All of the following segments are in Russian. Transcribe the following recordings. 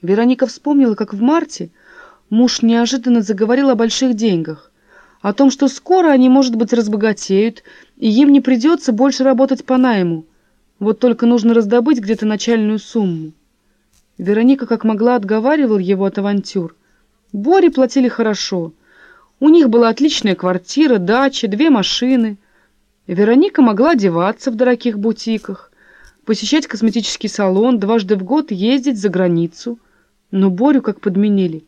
Вероника вспомнила, как в марте муж неожиданно заговорил о больших деньгах, о том, что скоро они, может быть, разбогатеют, и им не придется больше работать по найму. Вот только нужно раздобыть где-то начальную сумму. Вероника как могла отговаривала его от авантюр. Боре платили хорошо. У них была отличная квартира, дача, две машины. Вероника могла одеваться в дорогих бутиках, посещать косметический салон, дважды в год ездить за границу. Но Борю как подменили.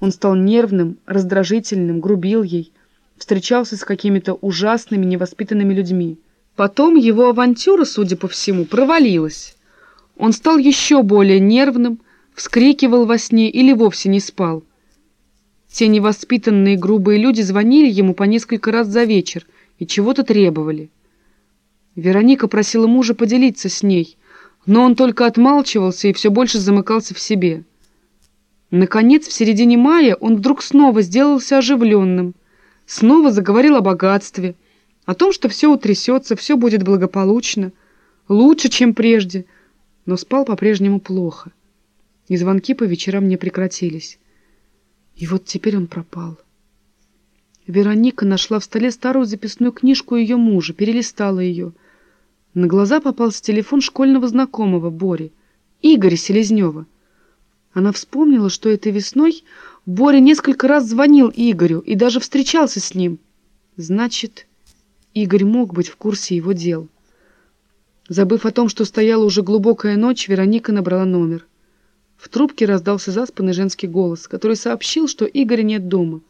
Он стал нервным, раздражительным, грубил ей, встречался с какими-то ужасными, невоспитанными людьми. Потом его авантюра, судя по всему, провалилась. Он стал еще более нервным, вскрикивал во сне или вовсе не спал. Те невоспитанные грубые люди звонили ему по несколько раз за вечер и чего-то требовали. Вероника просила мужа поделиться с ней, но он только отмалчивался и все больше замыкался в себе. Наконец, в середине мая он вдруг снова сделался оживленным, снова заговорил о богатстве, о том, что все утрясется, все будет благополучно, лучше, чем прежде, но спал по-прежнему плохо, и звонки по вечерам не прекратились. И вот теперь он пропал. Вероника нашла в столе старую записную книжку ее мужа, перелистала ее. На глаза попался телефон школьного знакомого Бори, Игоря Селезнева. Она вспомнила, что этой весной Боря несколько раз звонил Игорю и даже встречался с ним. Значит, Игорь мог быть в курсе его дел. Забыв о том, что стояла уже глубокая ночь, Вероника набрала номер. В трубке раздался заспанный женский голос, который сообщил, что Игоря нет дома.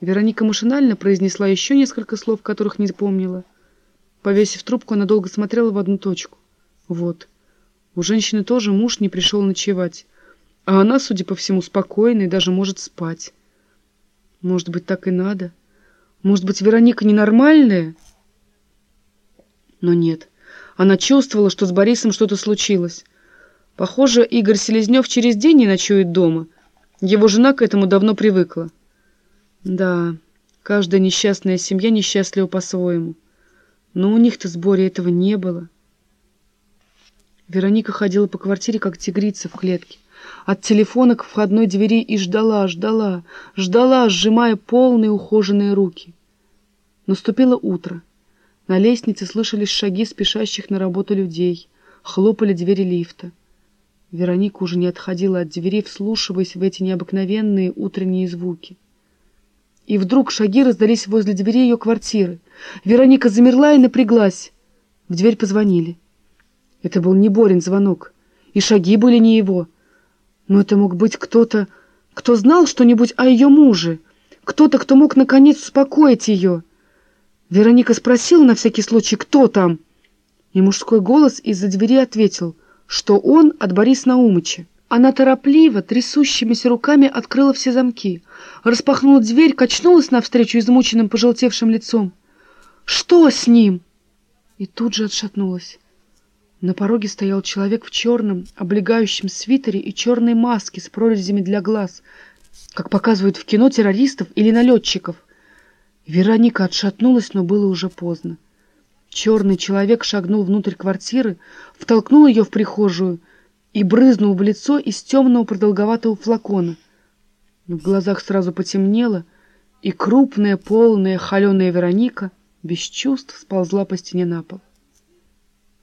Вероника машинально произнесла еще несколько слов, которых не помнила. Повесив трубку, она долго смотрела в одну точку. Вот. У женщины тоже муж не пришел ночевать. А она, судя по всему, спокойна и даже может спать. Может быть, так и надо? Может быть, Вероника ненормальная? Но нет. Она чувствовала, что с Борисом что-то случилось. Похоже, Игорь Селезнев через день не ночует дома. Его жена к этому давно привыкла. Да, каждая несчастная семья несчастлива по-своему. Но у них-то с Борей этого не было. Вероника ходила по квартире, как тигрица в клетке от телефона к входной двери и ждала, ждала, ждала, сжимая полные ухоженные руки. Наступило утро. На лестнице слышались шаги спешащих на работу людей, хлопали двери лифта. Вероника уже не отходила от двери, вслушиваясь в эти необыкновенные утренние звуки. И вдруг шаги раздались возле двери ее квартиры. Вероника замерла и напряглась. В дверь позвонили. Это был не Борин звонок, и шаги были не его — но это мог быть кто-то, кто знал что-нибудь о ее муже, кто-то, кто мог наконец успокоить ее. Вероника спросила на всякий случай, кто там, и мужской голос из-за двери ответил, что он от Бориса Наумыча. Она торопливо, трясущимися руками открыла все замки, распахнула дверь, качнулась навстречу измученным пожелтевшим лицом. «Что с ним?» И тут же отшатнулась. На пороге стоял человек в черном, облегающем свитере и черной маске с прорезями для глаз, как показывают в кино террористов или налетчиков. Вероника отшатнулась, но было уже поздно. Черный человек шагнул внутрь квартиры, втолкнул ее в прихожую и брызнул в лицо из темного продолговатого флакона. В глазах сразу потемнело, и крупная, полная, холеная Вероника без чувств сползла по стене на пол.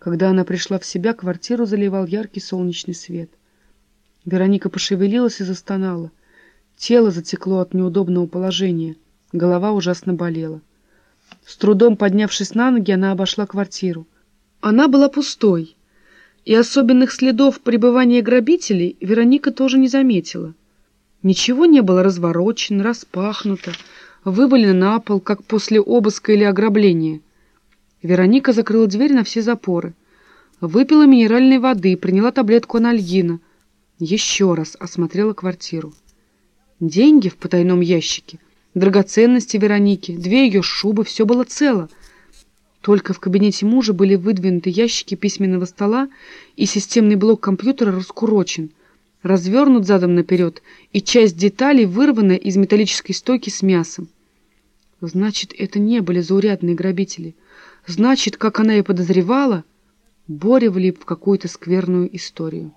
Когда она пришла в себя, квартиру заливал яркий солнечный свет. Вероника пошевелилась и застонала. Тело затекло от неудобного положения, голова ужасно болела. С трудом поднявшись на ноги, она обошла квартиру. Она была пустой, и особенных следов пребывания грабителей Вероника тоже не заметила. Ничего не было разворочено, распахнуто, вывалено на пол, как после обыска или ограбления — Вероника закрыла дверь на все запоры. Выпила минеральной воды, приняла таблетку анальгина. Еще раз осмотрела квартиру. Деньги в потайном ящике, драгоценности Вероники, две ее шубы, все было цело. Только в кабинете мужа были выдвинуты ящики письменного стола, и системный блок компьютера раскурочен, развернут задом наперед, и часть деталей вырвана из металлической стойки с мясом. Значит, это не были заурядные грабители — Значит, как она и подозревала, Боря влип в какую-то скверную историю.